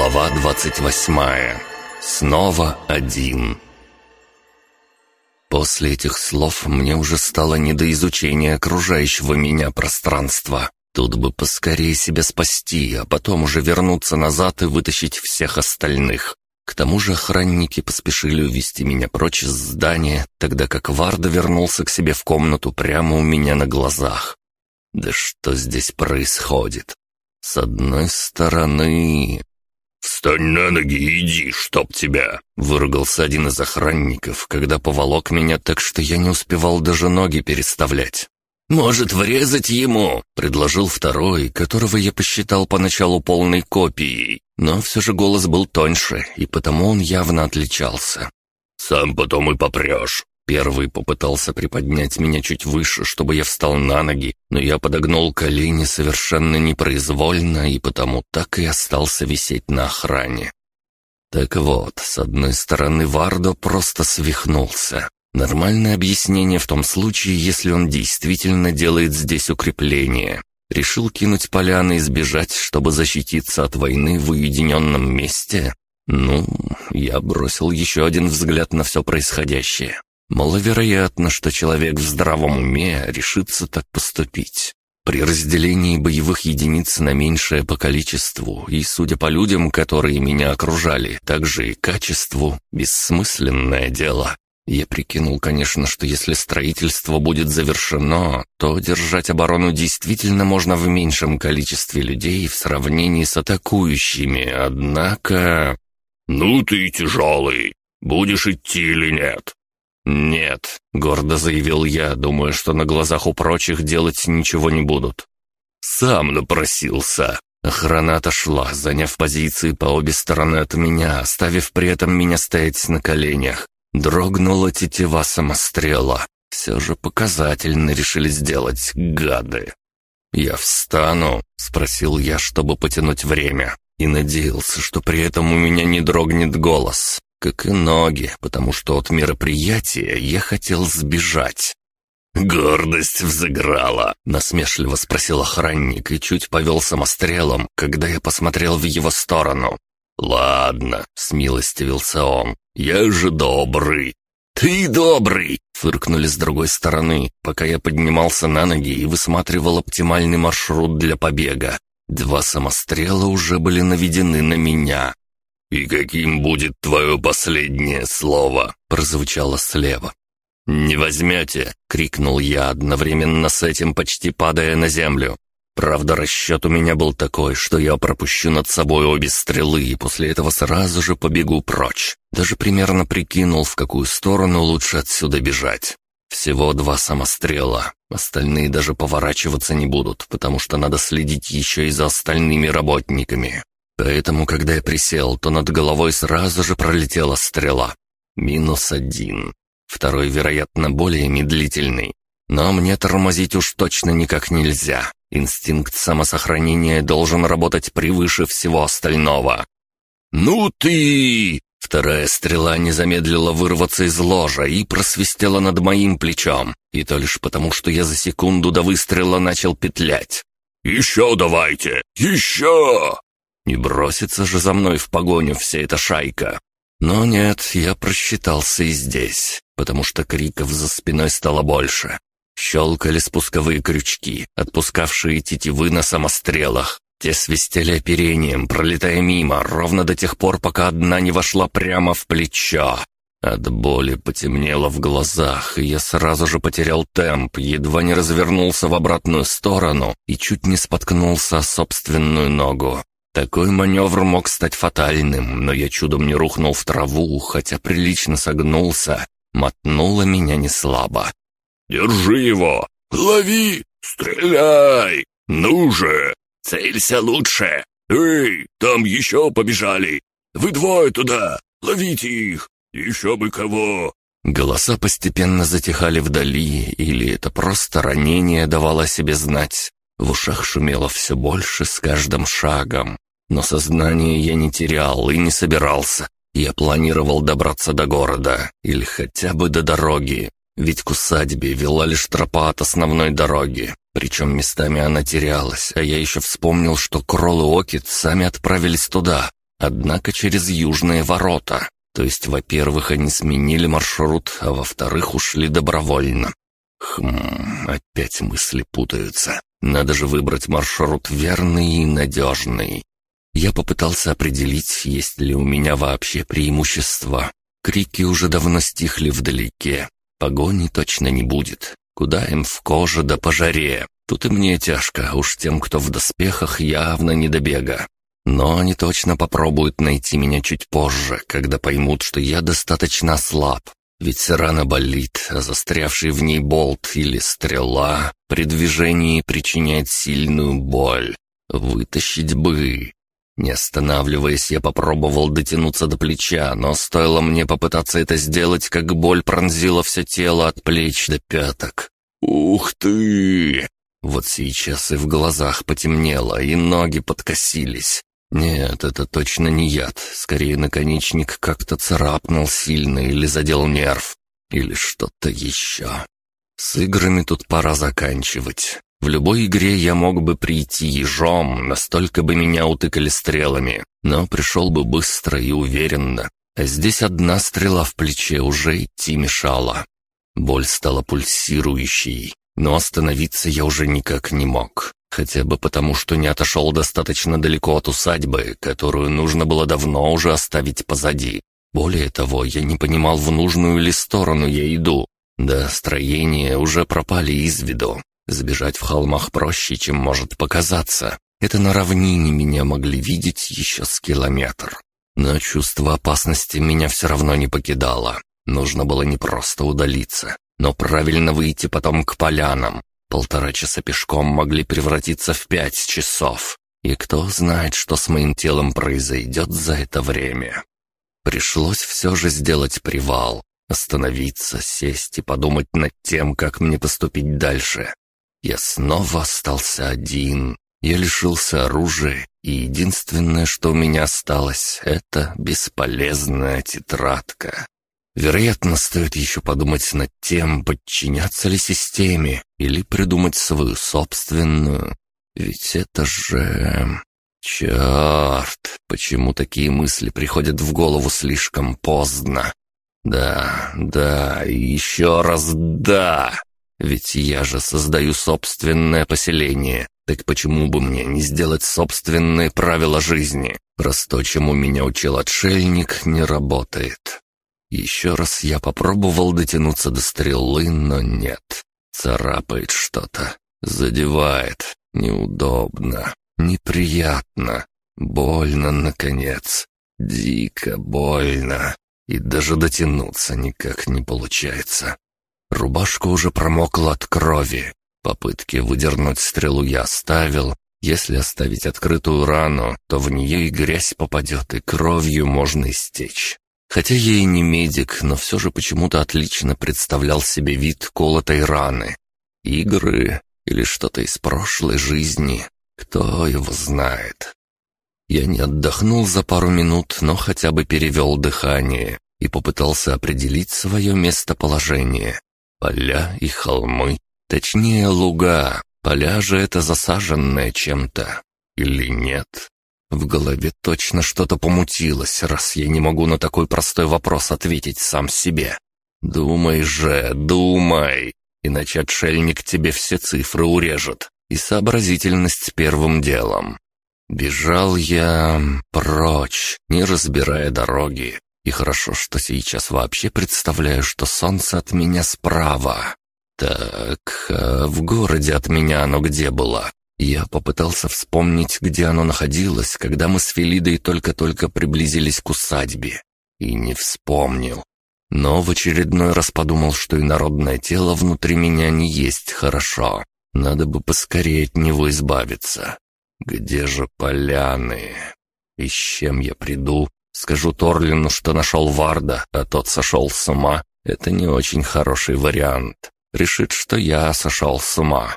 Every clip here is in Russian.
Глава 28. Снова один. После этих слов мне уже стало не до изучения окружающего меня пространства. Тут бы поскорее себя спасти, а потом уже вернуться назад и вытащить всех остальных. К тому же охранники поспешили увести меня прочь из здания, тогда как Варда вернулся к себе в комнату прямо у меня на глазах. Да что здесь происходит? С одной стороны... «Встань на ноги и иди, чтоб тебя!» Выругался один из охранников, когда поволок меня так, что я не успевал даже ноги переставлять. «Может, врезать ему?» — предложил второй, которого я посчитал поначалу полной копией. Но все же голос был тоньше, и потому он явно отличался. «Сам потом и попрешь. Первый попытался приподнять меня чуть выше, чтобы я встал на ноги, но я подогнул колени совершенно непроизвольно и потому так и остался висеть на охране. Так вот, с одной стороны, Вардо просто свихнулся. Нормальное объяснение в том случае, если он действительно делает здесь укрепление. Решил кинуть поляны и сбежать, чтобы защититься от войны в уединенном месте? Ну, я бросил еще один взгляд на все происходящее. Маловероятно, что человек в здравом уме решится так поступить. При разделении боевых единиц на меньшее по количеству и, судя по людям, которые меня окружали, также и качеству, бессмысленное дело. Я прикинул, конечно, что если строительство будет завершено, то держать оборону действительно можно в меньшем количестве людей в сравнении с атакующими, однако... «Ну ты тяжелый, будешь идти или нет?» «Нет», — гордо заявил я, думая, что на глазах у прочих делать ничего не будут. «Сам напросился». Охрана отошла, заняв позиции по обе стороны от меня, оставив при этом меня стоять на коленях. Дрогнула тетива самострела. Все же показательно решили сделать, гады. «Я встану?» — спросил я, чтобы потянуть время, и надеялся, что при этом у меня не дрогнет голос как и ноги, потому что от мероприятия я хотел сбежать. «Гордость взыграла», — насмешливо спросил охранник и чуть повел самострелом, когда я посмотрел в его сторону. «Ладно», — смилостивился он, — «я же добрый». «Ты добрый!» — фыркнули с другой стороны, пока я поднимался на ноги и высматривал оптимальный маршрут для побега. Два самострела уже были наведены на меня. «И каким будет твое последнее слово?» — прозвучало слева. «Не возьмете!» — крикнул я, одновременно с этим почти падая на землю. Правда, расчет у меня был такой, что я пропущу над собой обе стрелы и после этого сразу же побегу прочь. Даже примерно прикинул, в какую сторону лучше отсюда бежать. Всего два самострела. Остальные даже поворачиваться не будут, потому что надо следить еще и за остальными работниками. Поэтому, когда я присел, то над головой сразу же пролетела стрела. Минус один. Второй, вероятно, более медлительный. Но мне тормозить уж точно никак нельзя. Инстинкт самосохранения должен работать превыше всего остального. «Ну ты!» Вторая стрела не замедлила вырваться из ложа и просвистела над моим плечом. И то лишь потому, что я за секунду до выстрела начал петлять. «Еще давайте! Еще!» Не бросится же за мной в погоню вся эта шайка. Но нет, я просчитался и здесь, потому что криков за спиной стало больше. Щелкали спусковые крючки, отпускавшие тетивы на самострелах. Те свистели оперением, пролетая мимо, ровно до тех пор, пока одна не вошла прямо в плечо. От боли потемнело в глазах, и я сразу же потерял темп, едва не развернулся в обратную сторону и чуть не споткнулся о собственную ногу. Такой маневр мог стать фатальным, но я чудом не рухнул в траву, хотя прилично согнулся. Мотнуло меня не слабо. «Держи его! Лови! Стреляй! Ну же! Целься лучше! Эй, там еще побежали! Вы двое туда! Ловите их! Еще бы кого!» Голоса постепенно затихали вдали, или это просто ранение давало себе знать. В ушах шумело все больше с каждым шагом. Но сознание я не терял и не собирался. Я планировал добраться до города, или хотя бы до дороги. Ведь к усадьбе вела лишь тропа от основной дороги. Причем местами она терялась, а я еще вспомнил, что Кролл и Окит сами отправились туда. однако через южные ворота. То есть, во-первых, они сменили маршрут, а во-вторых, ушли добровольно. Хм, опять мысли путаются. Надо же выбрать маршрут верный и надежный. Я попытался определить, есть ли у меня вообще преимущество. Крики уже давно стихли вдалеке. Погони точно не будет. Куда им в коже да пожаре? Тут и мне тяжко, уж тем, кто в доспехах, явно не до бега. Но они точно попробуют найти меня чуть позже, когда поймут, что я достаточно слаб. Ведь рана болит, а застрявший в ней болт или стрела при движении причиняет сильную боль. Вытащить бы. Не останавливаясь, я попробовал дотянуться до плеча, но стоило мне попытаться это сделать, как боль пронзила все тело от плеч до пяток. «Ух ты!» Вот сейчас и в глазах потемнело, и ноги подкосились. Нет, это точно не яд. Скорее, наконечник как-то царапнул сильно или задел нерв. Или что-то еще. С играми тут пора заканчивать. В любой игре я мог бы прийти ежом, настолько бы меня утыкали стрелами, но пришел бы быстро и уверенно. А здесь одна стрела в плече уже идти мешала. Боль стала пульсирующей, но остановиться я уже никак не мог. Хотя бы потому, что не отошел достаточно далеко от усадьбы, которую нужно было давно уже оставить позади. Более того, я не понимал, в нужную ли сторону я иду. Да, строения уже пропали из виду. Сбежать в холмах проще, чем может показаться. Это на равнине меня могли видеть еще с километр. Но чувство опасности меня все равно не покидало. Нужно было не просто удалиться, но правильно выйти потом к полянам, Полтора часа пешком могли превратиться в пять часов. И кто знает, что с моим телом произойдет за это время. Пришлось все же сделать привал, остановиться, сесть и подумать над тем, как мне поступить дальше. Я снова остался один. Я лишился оружия, и единственное, что у меня осталось, это бесполезная тетрадка. Вероятно, стоит еще подумать над тем, подчиняться ли системе или придумать свою собственную. Ведь это же... Черт, почему такие мысли приходят в голову слишком поздно? Да, да, еще раз да. Ведь я же создаю собственное поселение. Так почему бы мне не сделать собственные правила жизни, раз то, чему меня учил отшельник, не работает? Еще раз я попробовал дотянуться до стрелы, но нет. Царапает что-то, задевает, неудобно, неприятно, больно, наконец, дико больно. И даже дотянуться никак не получается. Рубашка уже промокла от крови. Попытки выдернуть стрелу я оставил. Если оставить открытую рану, то в нее и грязь попадет, и кровью можно истечь. Хотя я и не медик, но все же почему-то отлично представлял себе вид колотой раны. Игры или что-то из прошлой жизни, кто его знает. Я не отдохнул за пару минут, но хотя бы перевел дыхание и попытался определить свое местоположение. Поля и холмы, точнее луга, поля же это засаженное чем-то. Или нет? В голове точно что-то помутилось, раз я не могу на такой простой вопрос ответить сам себе. Думай же, думай, иначе отшельник тебе все цифры урежет, и сообразительность первым делом. Бежал я прочь, не разбирая дороги, и хорошо, что сейчас вообще представляю, что солнце от меня справа. Так, а в городе от меня оно где было? Я попытался вспомнить, где оно находилось, когда мы с Фелидой только-только приблизились к усадьбе. И не вспомнил. Но в очередной раз подумал, что и народное тело внутри меня не есть хорошо. Надо бы поскорее от него избавиться. Где же поляны? И с чем я приду? Скажу Торлину, что нашел Варда, а тот сошел с ума. Это не очень хороший вариант. Решит, что я сошел с ума.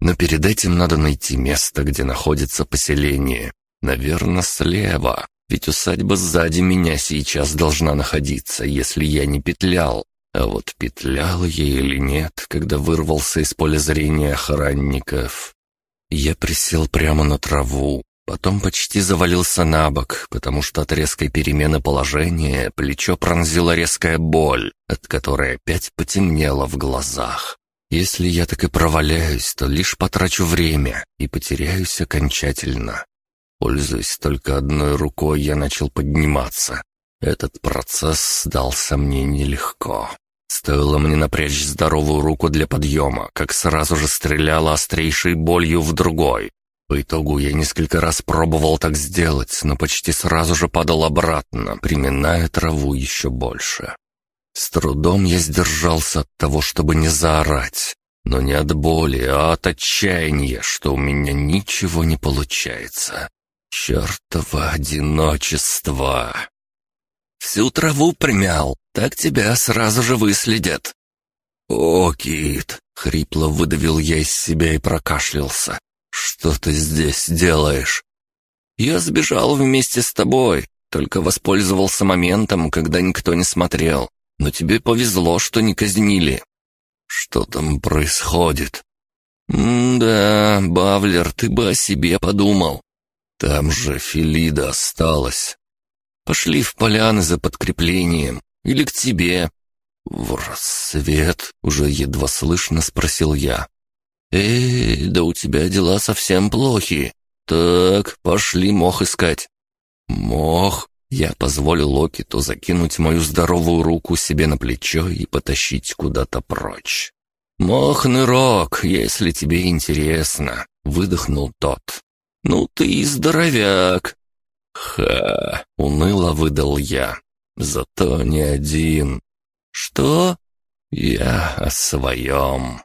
Но перед этим надо найти место, где находится поселение. Наверное, слева, ведь усадьба сзади меня сейчас должна находиться, если я не петлял. А вот петлял я или нет, когда вырвался из поля зрения охранников. Я присел прямо на траву, Потом почти завалился на бок, потому что от резкой перемены положения плечо пронзила резкая боль, от которой опять потемнело в глазах. Если я так и проваляюсь, то лишь потрачу время и потеряюсь окончательно. Пользуясь только одной рукой, я начал подниматься. Этот процесс дался мне нелегко. Стоило мне напрячь здоровую руку для подъема, как сразу же стреляла острейшей болью в другой. По итогу я несколько раз пробовал так сделать, но почти сразу же падал обратно, приминая траву еще больше. С трудом я сдержался от того, чтобы не заорать. Но не от боли, а от отчаяния, что у меня ничего не получается. Чертово одиночество. Всю траву примял, так тебя сразу же выследят. «О, Кит!» — хрипло выдавил я из себя и прокашлялся. «Что ты здесь делаешь?» «Я сбежал вместе с тобой, только воспользовался моментом, когда никто не смотрел. Но тебе повезло, что не казнили». «Что там происходит?» «М-да, Бавлер, ты бы о себе подумал. Там же Филида осталась. Пошли в поляны за подкреплением. Или к тебе». «В рассвет?» — уже едва слышно спросил я. «Эй, да у тебя дела совсем плохи. Так, пошли мох искать». «Мох?» Я позволил Локиту закинуть мою здоровую руку себе на плечо и потащить куда-то прочь. «Мохный рок, если тебе интересно», — выдохнул тот. «Ну ты и здоровяк!» «Ха!» — уныло выдал я. «Зато не один». «Что?» «Я о своем».